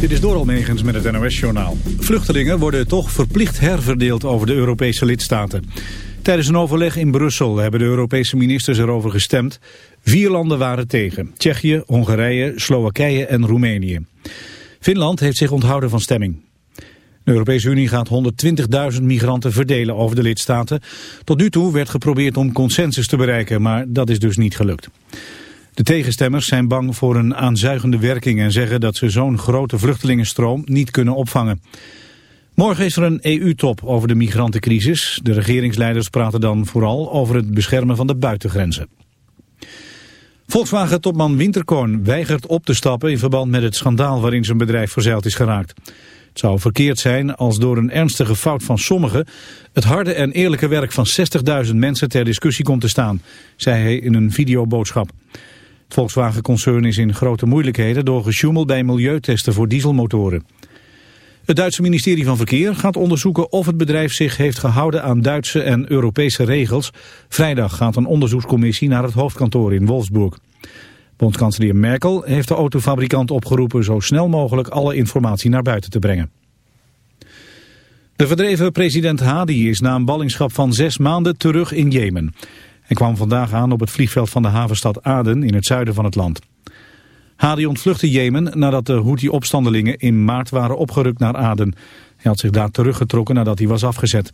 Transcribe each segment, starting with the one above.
Dit is Doral Megens met het NOS-journaal. Vluchtelingen worden toch verplicht herverdeeld over de Europese lidstaten. Tijdens een overleg in Brussel hebben de Europese ministers erover gestemd. Vier landen waren tegen. Tsjechië, Hongarije, Slowakije en Roemenië. Finland heeft zich onthouden van stemming. De Europese Unie gaat 120.000 migranten verdelen over de lidstaten. Tot nu toe werd geprobeerd om consensus te bereiken, maar dat is dus niet gelukt. De tegenstemmers zijn bang voor een aanzuigende werking en zeggen dat ze zo'n grote vluchtelingenstroom niet kunnen opvangen. Morgen is er een EU-top over de migrantencrisis. De regeringsleiders praten dan vooral over het beschermen van de buitengrenzen. Volkswagen-topman Winterkorn weigert op te stappen in verband met het schandaal waarin zijn bedrijf verzeild is geraakt. Het zou verkeerd zijn als door een ernstige fout van sommigen het harde en eerlijke werk van 60.000 mensen ter discussie komt te staan, zei hij in een videoboodschap. Volkswagen-concern is in grote moeilijkheden door gesjoemel bij milieutesten voor dieselmotoren. Het Duitse ministerie van Verkeer gaat onderzoeken of het bedrijf zich heeft gehouden aan Duitse en Europese regels. Vrijdag gaat een onderzoekscommissie naar het hoofdkantoor in Wolfsburg. Bondskanselier Merkel heeft de autofabrikant opgeroepen zo snel mogelijk alle informatie naar buiten te brengen. De verdreven president Hadi is na een ballingschap van zes maanden terug in Jemen. Hij kwam vandaag aan op het vliegveld van de havenstad Aden in het zuiden van het land. Hadi ontvluchtte Jemen nadat de Houthi-opstandelingen in maart waren opgerukt naar Aden. Hij had zich daar teruggetrokken nadat hij was afgezet.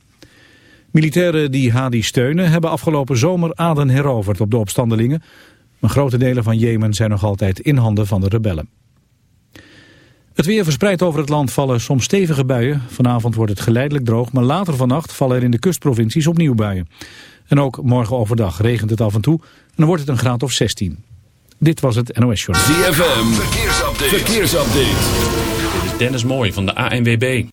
Militairen die Hadi steunen hebben afgelopen zomer Aden heroverd op de opstandelingen. Maar grote delen van Jemen zijn nog altijd in handen van de rebellen. Het weer verspreidt over het land vallen soms stevige buien. Vanavond wordt het geleidelijk droog, maar later vannacht vallen er in de kustprovincies opnieuw buien. En ook morgen overdag regent het af en toe en dan wordt het een graad of 16. Dit was het NOS Journal. ZFM, verkeersupdate. verkeersupdate. Dit is Dennis Mooij van de ANWB.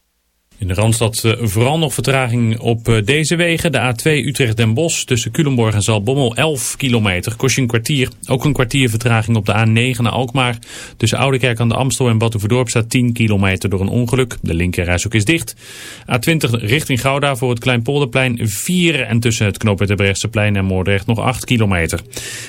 In de Randstad uh, vooral nog vertraging op uh, deze wegen. De A2 Utrecht-Den Bosch tussen Culemborg en Zalbommel 11 kilometer. Kost je een kwartier. Ook een kwartier vertraging op de A9 naar Alkmaar. Tussen Oudekerk aan de Amstel en Batuverdorp staat 10 kilometer door een ongeluk. De linkerrijstok is dicht. A20 richting Gouda voor het Kleinpolderplein 4. En tussen het knooppunt plein en Moordrecht nog 8 kilometer.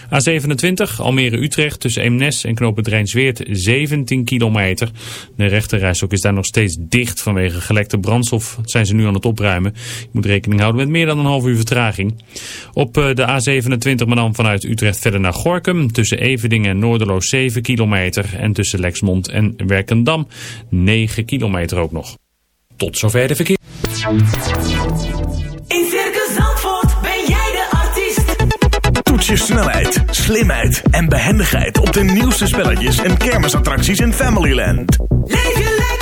A27 Almere-Utrecht tussen Eemnes en knooppunt Rijnsweert 17 kilometer. De rechterrijstok is daar nog steeds dicht vanwege gelekte brandstof zijn ze nu aan het opruimen. Je moet rekening houden met meer dan een half uur vertraging. Op eh, de A27 maar dan vanuit Utrecht verder naar Gorkum. Tussen Evedingen en Noorderloos 7 kilometer. En tussen Lexmond en Werkendam 9 kilometer ook nog. Tot zover de verkeer. In Circus Zandvoort ben jij de artiest. Toets je snelheid, slimheid en behendigheid op de nieuwste spelletjes en kermisattracties in Familyland. Leef je lekker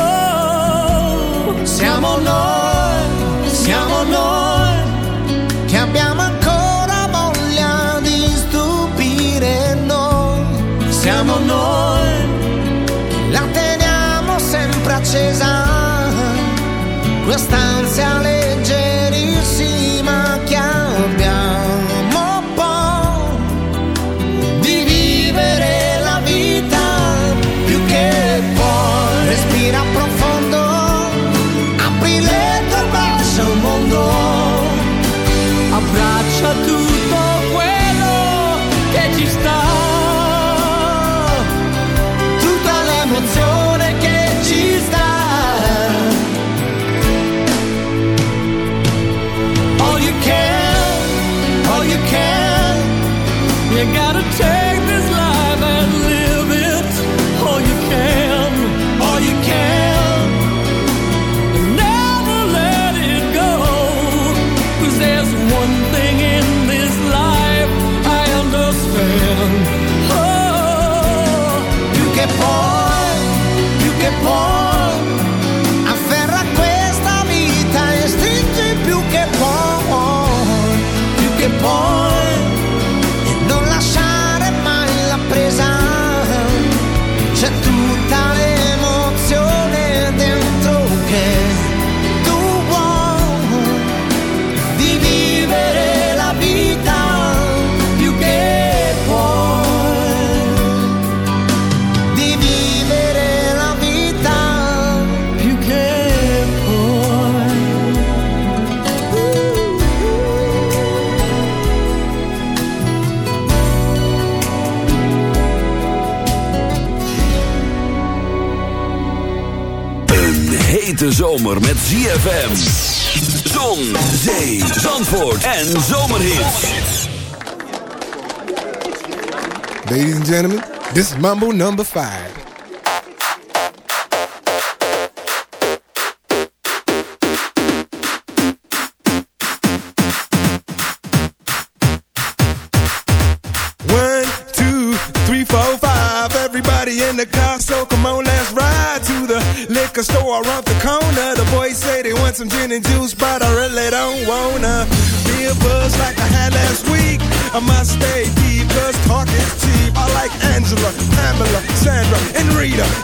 Oh, siamo noi, zomer met ZFM. Zon, zee, zandvoort en zomerhit. Ladies and gentlemen, this is Mambo number 5.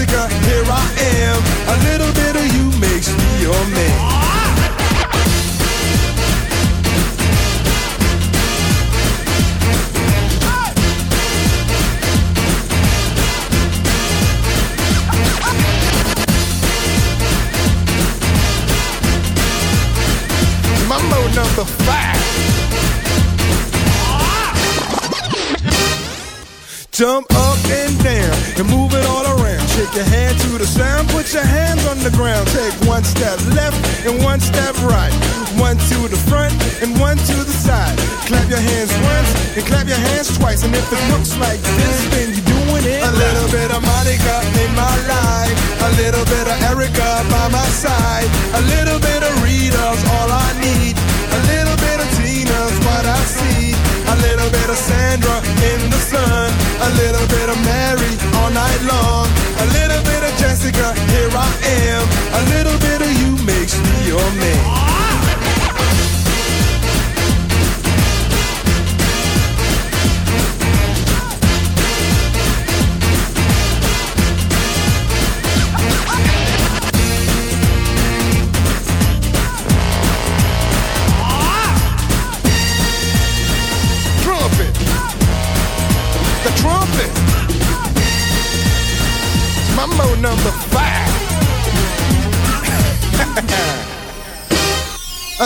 Jessica, and clap your hands twice. And if it looks like this, then you're doing it. A little bit of Monica in my life. A little bit of Erica by my side. A little bit of Rita's all I need. A little bit of Tina's what I see. A little bit of Sandra in the sun. A little bit of Mary all night long. A little bit of Jessica, here I am. A little bit of you makes me your man.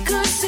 because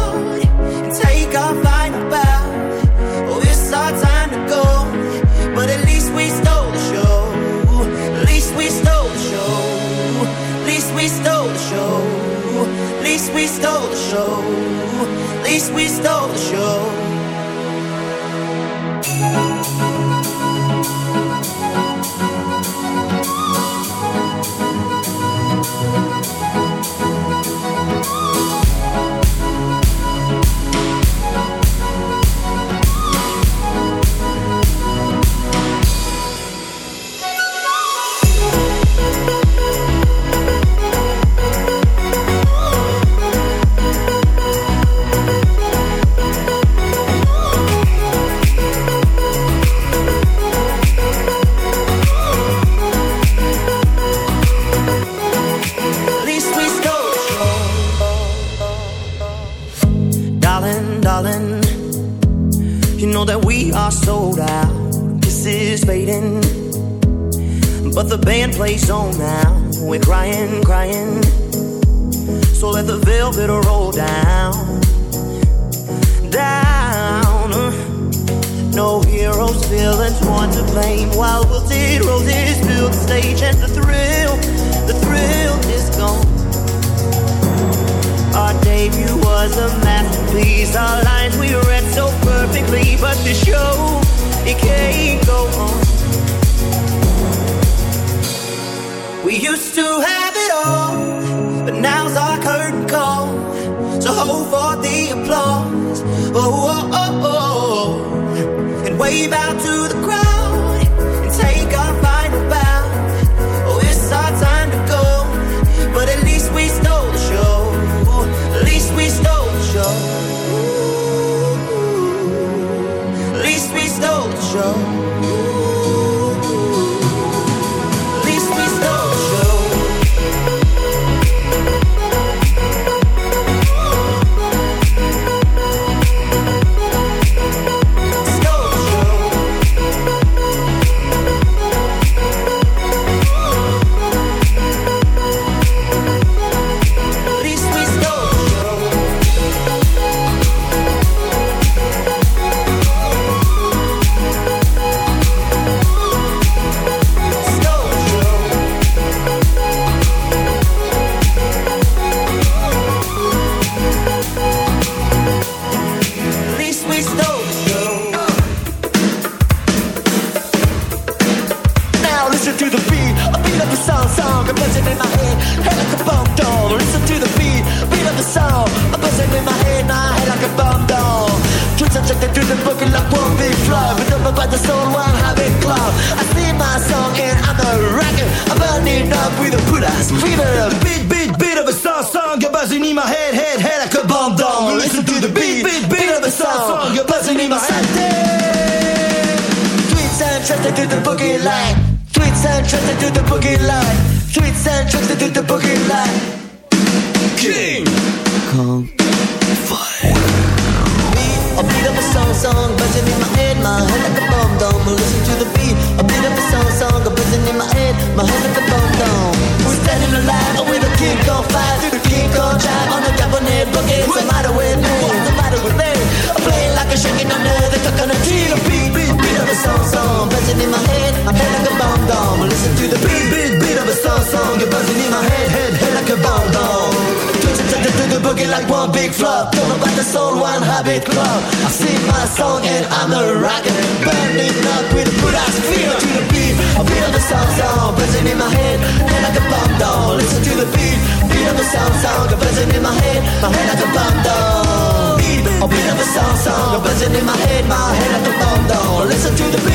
listen to the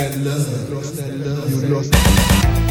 that love. You lost that love. You lost.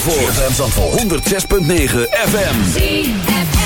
Zandvoort. ZFM Zandvoort. 106.9 FM.